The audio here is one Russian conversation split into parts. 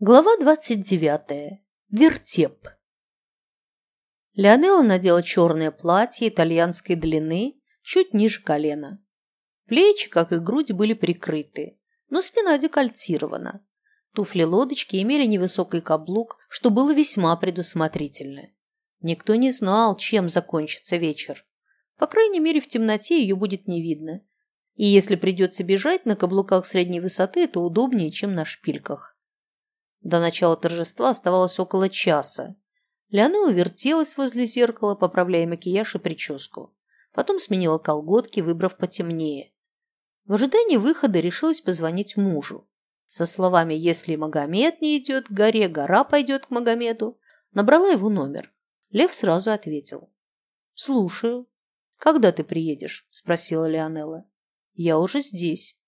Глава двадцать девятая. Вертеп. Леонела надела черное платье итальянской длины, чуть ниже колена. Плечи, как и грудь, были прикрыты, но спина декольтирована. Туфли-лодочки имели невысокий каблук, что было весьма предусмотрительно. Никто не знал, чем закончится вечер. По крайней мере, в темноте ее будет не видно. И если придется бежать на каблуках средней высоты, это удобнее, чем на шпильках. До начала торжества оставалось около часа. Леонела вертелась возле зеркала, поправляя макияж и прическу. Потом сменила колготки, выбрав потемнее. В ожидании выхода решилась позвонить мужу. Со словами «Если Магомед не идет к горе, гора пойдет к Магомеду», набрала его номер. Лев сразу ответил. «Слушаю. Когда ты приедешь?» – спросила Леонела. «Я уже здесь».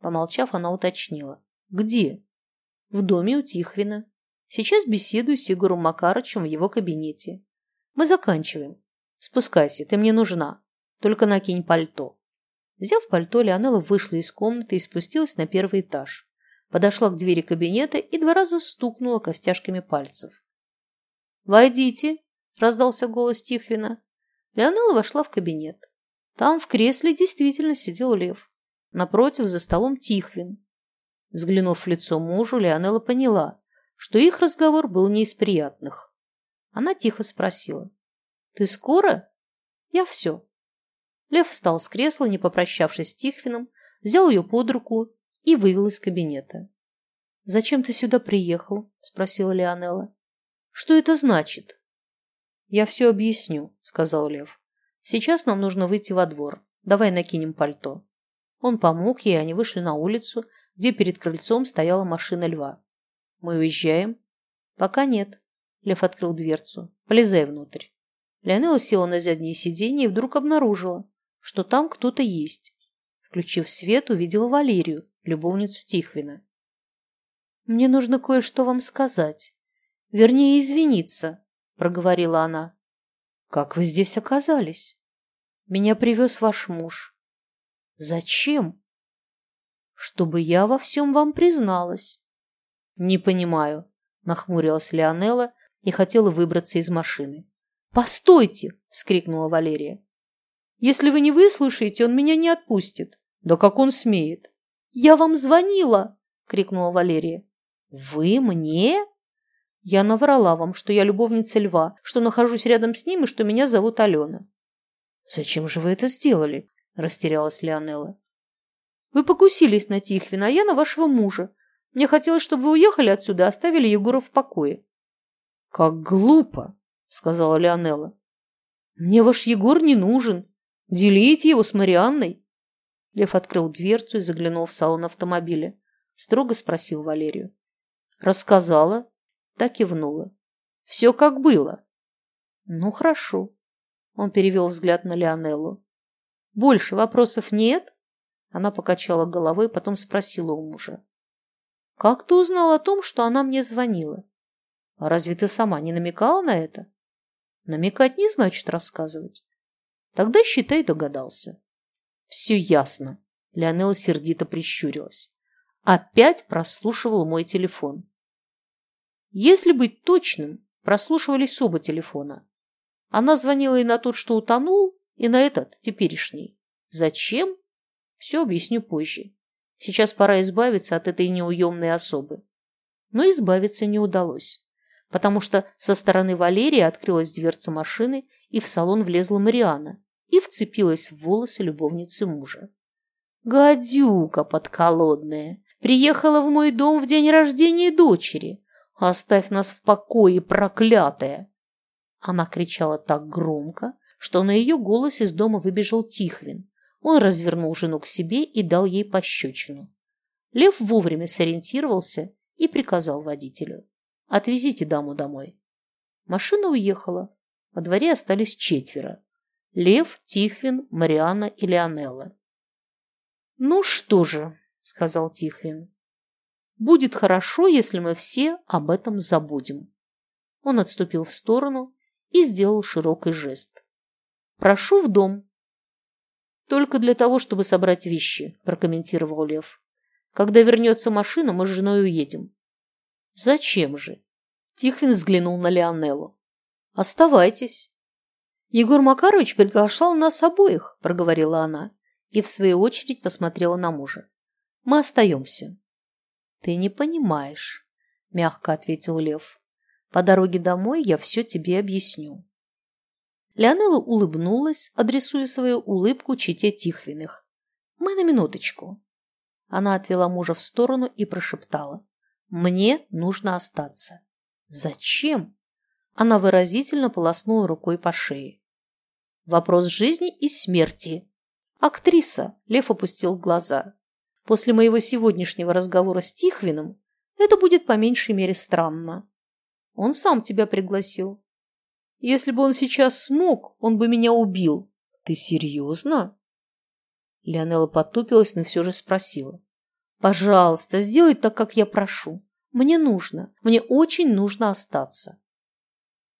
Помолчав, она уточнила. «Где?» В доме у Тихвина. Сейчас беседую с Егором Макарычем в его кабинете. Мы заканчиваем. Спускайся, ты мне нужна. Только накинь пальто. Взяв пальто, Леонела вышла из комнаты и спустилась на первый этаж. Подошла к двери кабинета и два раза стукнула костяшками пальцев. «Войдите!» – раздался голос Тихвина. Леонела вошла в кабинет. Там в кресле действительно сидел лев. Напротив, за столом Тихвин. Взглянув в лицо мужу, Леонела поняла, что их разговор был не из приятных. Она тихо спросила. «Ты скоро?» «Я все». Лев встал с кресла, не попрощавшись с Тихвином, взял ее под руку и вывел из кабинета. «Зачем ты сюда приехал?» – спросила Леонела. «Что это значит?» «Я все объясню», – сказал Лев. «Сейчас нам нужно выйти во двор. Давай накинем пальто». Он помог ей, они вышли на улицу, где перед крыльцом стояла машина льва. «Мы уезжаем?» «Пока нет». Лев открыл дверцу. «Полезай внутрь». Леонела села на заднее сиденье и вдруг обнаружила, что там кто-то есть. Включив свет, увидела Валерию, любовницу Тихвина. «Мне нужно кое-что вам сказать. Вернее, извиниться», – проговорила она. «Как вы здесь оказались?» «Меня привез ваш муж». «Зачем?» Чтобы я во всем вам призналась. Не понимаю, нахмурилась Леонела и хотела выбраться из машины. Постойте, вскрикнула Валерия. Если вы не выслушаете, он меня не отпустит. Да как он смеет? Я вам звонила, крикнула Валерия. Вы мне? Я наврала вам, что я любовница льва, что нахожусь рядом с ним и что меня зовут Алена. Зачем же вы это сделали? Растерялась Леонела. Вы покусились на Тихвина, а я на вашего мужа. Мне хотелось, чтобы вы уехали отсюда и оставили Егора в покое». «Как глупо!» – сказала Леонела. «Мне ваш Егор не нужен. Делите его с Марианной». Лев открыл дверцу и заглянул в салон автомобиля. Строго спросил Валерию. «Рассказала?» Так кивнула. «Все как было». «Ну, хорошо». Он перевел взгляд на Леонеллу. «Больше вопросов нет?» Она покачала головой, потом спросила у мужа. «Как ты узнал о том, что она мне звонила? А разве ты сама не намекала на это?» «Намекать не значит рассказывать». «Тогда, считай, догадался». «Все ясно», — Леонела сердито прищурилась. «Опять прослушивал мой телефон». Если быть точным, прослушивались оба телефона. Она звонила и на тот, что утонул, и на этот, теперешний. Зачем? Все объясню позже. Сейчас пора избавиться от этой неуемной особы. Но избавиться не удалось, потому что со стороны Валерии открылась дверца машины, и в салон влезла Мариана и вцепилась в волосы любовницы мужа. «Гадюка подколодная! Приехала в мой дом в день рождения дочери! Оставь нас в покое, проклятая!» Она кричала так громко, что на ее голос из дома выбежал Тихвин, он развернул жену к себе и дал ей пощечину. Лев вовремя сориентировался и приказал водителю. «Отвезите даму домой». Машина уехала. Во дворе остались четверо. Лев, Тихвин, Марианна и Леонелла. «Ну что же», — сказал Тихвин, — «будет хорошо, если мы все об этом забудем». Он отступил в сторону и сделал широкий жест. «Прошу в дом». «Только для того, чтобы собрать вещи», – прокомментировал Лев. «Когда вернется машина, мы с женой уедем». Зачем же? Тихвин взглянул на Леонеллу. Оставайтесь. Егор Макарович приглашал нас обоих, проговорила она и в свою очередь посмотрела на мужа. Мы остаемся. Ты не понимаешь, мягко ответил Лев. По дороге домой я все тебе объясню. Леонела улыбнулась, адресуя свою улыбку чите Тихвиных. «Мы на минуточку». Она отвела мужа в сторону и прошептала. «Мне нужно остаться». «Зачем?» Она выразительно полоснула рукой по шее. «Вопрос жизни и смерти». «Актриса», — Лев опустил глаза. «После моего сегодняшнего разговора с Тихвиным это будет по меньшей мере странно. Он сам тебя пригласил. Если бы он сейчас смог, он бы меня убил. Ты серьезно? Леонела потупилась, но все же спросила. Пожалуйста, сделай так, как я прошу. Мне нужно, мне очень нужно остаться.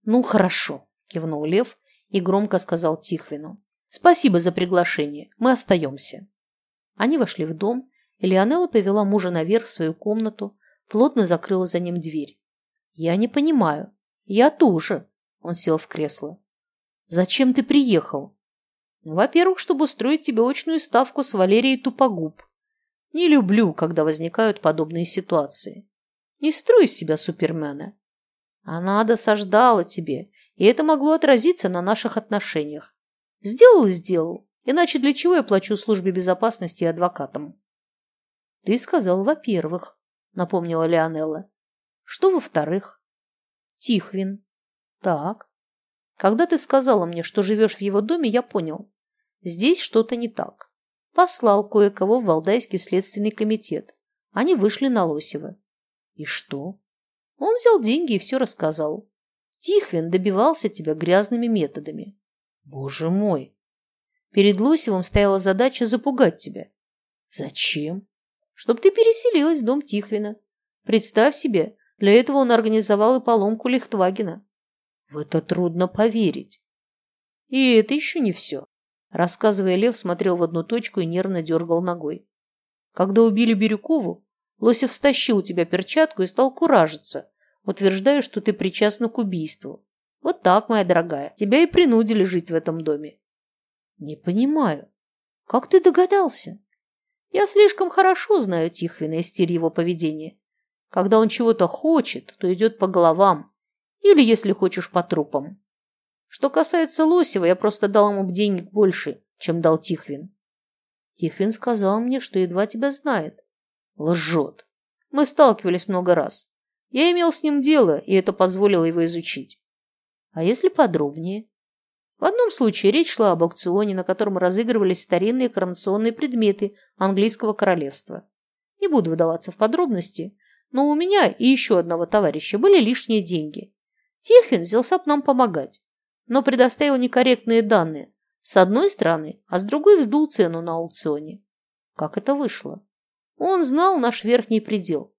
Ну, хорошо, кивнул Лев и громко сказал Тихвину. Спасибо за приглашение, мы остаемся. Они вошли в дом, и Леонела повела мужа наверх в свою комнату, плотно закрыла за ним дверь. Я не понимаю. Я тоже. Он сел в кресло. «Зачем ты приехал?» «Во-первых, чтобы устроить тебе очную ставку с Валерией Тупогуб. Не люблю, когда возникают подобные ситуации. Не строй из себя супермена. Она досаждала тебе, и это могло отразиться на наших отношениях. Сделал и сделал. Иначе для чего я плачу службе безопасности и адвокатам?» «Ты сказал, во-первых», — напомнила Леонелла. «Что во-вторых?» «Тихвин. Так. Когда ты сказала мне, что живешь в его доме, я понял. Здесь что-то не так. Послал кое-кого в Валдайский следственный комитет. Они вышли на Лосева. И что? Он взял деньги и все рассказал. Тихвин добивался тебя грязными методами. Боже мой! Перед Лосевым стояла задача запугать тебя. Зачем? Чтоб ты переселилась в дом Тихвина. Представь себе, для этого он организовал и поломку Лихтвагена. В это трудно поверить. И это еще не все. Рассказывая, Лев смотрел в одну точку и нервно дергал ногой. Когда убили Бирюкову, Лосев стащил у тебя перчатку и стал куражиться, утверждая, что ты причастна к убийству. Вот так, моя дорогая, тебя и принудили жить в этом доме. Не понимаю. Как ты догадался? Я слишком хорошо знаю Тихвина и стиль его поведения. Когда он чего-то хочет, то идет по головам, или, если хочешь, по трупам. Что касается Лосева, я просто дал ему денег больше, чем дал Тихвин. Тихвин сказал мне, что едва тебя знает. Лжет. Мы сталкивались много раз. Я имел с ним дело, и это позволило его изучить. А если подробнее? В одном случае речь шла об аукционе, на котором разыгрывались старинные коронационные предметы английского королевства. Не буду выдаваться в подробности, но у меня и еще одного товарища были лишние деньги. Тихвин взялся нам помогать, но предоставил некорректные данные с одной стороны, а с другой вздул цену на аукционе. Как это вышло? Он знал наш верхний предел.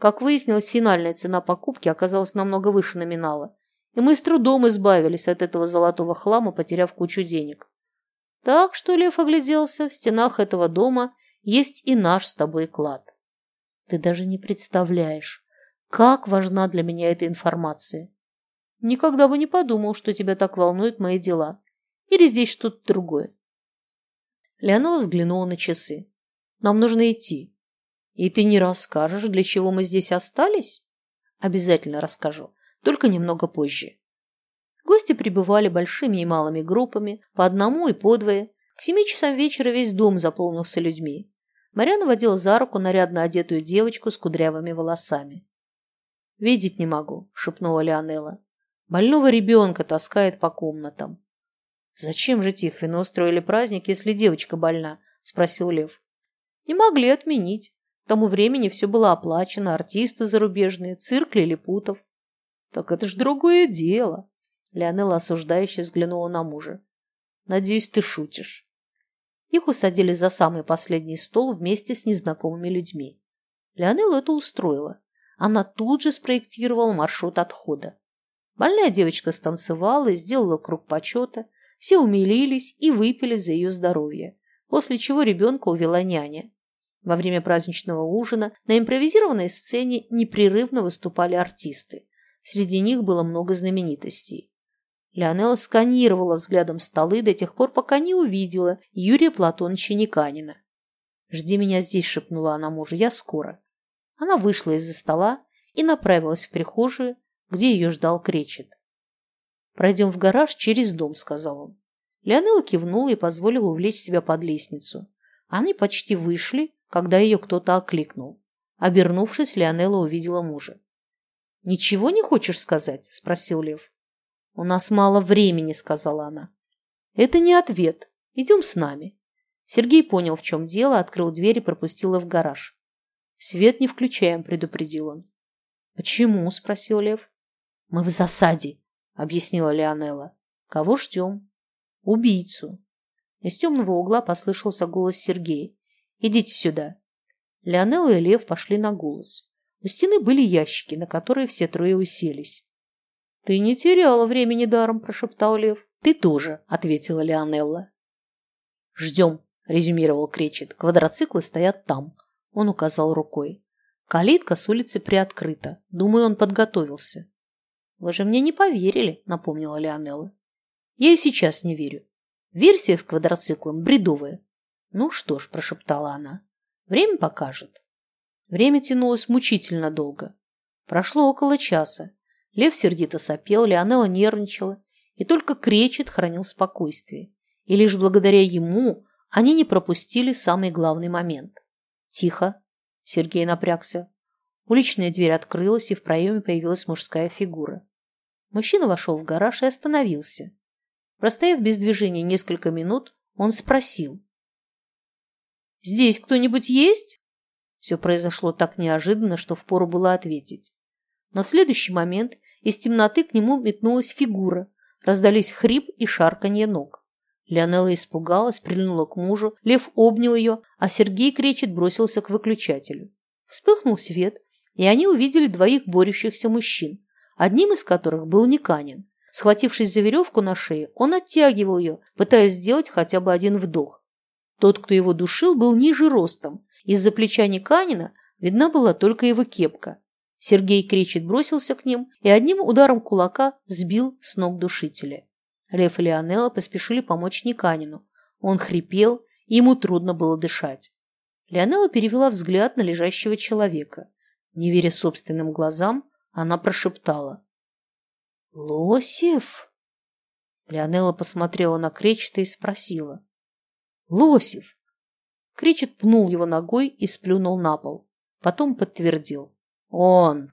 Как выяснилось, финальная цена покупки оказалась намного выше номинала, и мы с трудом избавились от этого золотого хлама, потеряв кучу денег. Так что Лев огляделся, в стенах этого дома есть и наш с тобой клад. Ты даже не представляешь, как важна для меня эта информация. Никогда бы не подумал, что тебя так волнуют мои дела. Или здесь что-то другое. Леонела взглянула на часы. Нам нужно идти. И ты не расскажешь, для чего мы здесь остались? Обязательно расскажу, только немного позже. Гости прибывали большими и малыми группами, по одному и по двое. К семи часам вечера весь дом заполнился людьми. Марьяна водила за руку нарядно одетую девочку с кудрявыми волосами. «Видеть не могу», – шепнула Леонела. Больного ребенка таскает по комнатам. «Зачем же Тихвину устроили праздник, если девочка больна?» – спросил Лев. «Не могли отменить. К тому времени все было оплачено, артисты зарубежные, цирк лилипутов». «Так это ж другое дело!» Леонела осуждающе взглянула на мужа. «Надеюсь, ты шутишь». Их усадили за самый последний стол вместе с незнакомыми людьми. Леонелла это устроила. Она тут же спроектировала маршрут отхода. Больная девочка станцевала сделала круг почета. Все умилились и выпили за ее здоровье, после чего ребенка увела няня. Во время праздничного ужина на импровизированной сцене непрерывно выступали артисты. Среди них было много знаменитостей. Леонела сканировала взглядом столы до тех пор, пока не увидела Юрия Платоновича Никанина. «Жди меня здесь», — шепнула она мужу, — «я скоро». Она вышла из-за стола и направилась в прихожую, где ее ждал Кречет. «Пройдем в гараж через дом», — сказал он. Леонела кивнула и позволила увлечь себя под лестницу. Они почти вышли, когда ее кто-то окликнул. Обернувшись, Леонела увидела мужа. «Ничего не хочешь сказать?» – спросил Лев. «У нас мало времени», – сказала она. «Это не ответ. Идем с нами». Сергей понял, в чем дело, открыл дверь и пропустил их в гараж. «Свет не включаем», – предупредил он. «Почему?» – спросил Лев. «Мы в засаде», – объяснила Леонела. «Кого ждем?» «Убийцу». Из темного угла послышался голос Сергея. Идите сюда». Леонелла и Лев пошли на голос. У стены были ящики, на которые все трое уселись. «Ты не теряла времени даром», – прошептал Лев. «Ты тоже», – ответила Леонелла. «Ждем», – резюмировал Кречет. «Квадроциклы стоят там», – он указал рукой. Калитка с улицы приоткрыта. Думаю, он подготовился. «Вы же мне не поверили», – напомнила Леонелла. «Я и сейчас не верю. Версия с квадроциклом бредовая. «Ну что ж», – прошептала она, – «время покажет». Время тянулось мучительно долго. Прошло около часа. Лев сердито сопел, Леонела нервничала, и только Кречет хранил спокойствие. И лишь благодаря ему они не пропустили самый главный момент. «Тихо!» – Сергей напрягся. Уличная дверь открылась, и в проеме появилась мужская фигура. Мужчина вошел в гараж и остановился. Простояв без движения несколько минут, он спросил. «Здесь кто-нибудь есть?» Все произошло так неожиданно, что впору было ответить. Но в следующий момент из темноты к нему метнулась фигура. Раздались хрип и шарканье ног. Леонелла испугалась, прильнула к мужу, Лев обнял ее, а Сергей кричит бросился к выключателю. Вспыхнул свет, и они увидели двоих борющихся мужчин, одним из которых был Никанин. Схватившись за веревку на шее, он оттягивал ее, пытаясь сделать хотя бы один вдох. Тот, кто его душил, был ниже ростом. Из-за плеча Никанина видна была только его кепка. Сергей кричит бросился к ним и одним ударом кулака сбил с ног душителя. Лев и Леонелла поспешили помочь Никанину. Он хрипел, и ему трудно было дышать. Леонелла перевела взгляд на лежащего человека. Не веря собственным глазам, она прошептала. «Лосев?» Леонелла посмотрела на Кречета и спросила. Лосев!» Кричит пнул его ногой и сплюнул на пол. Потом подтвердил. «Он!»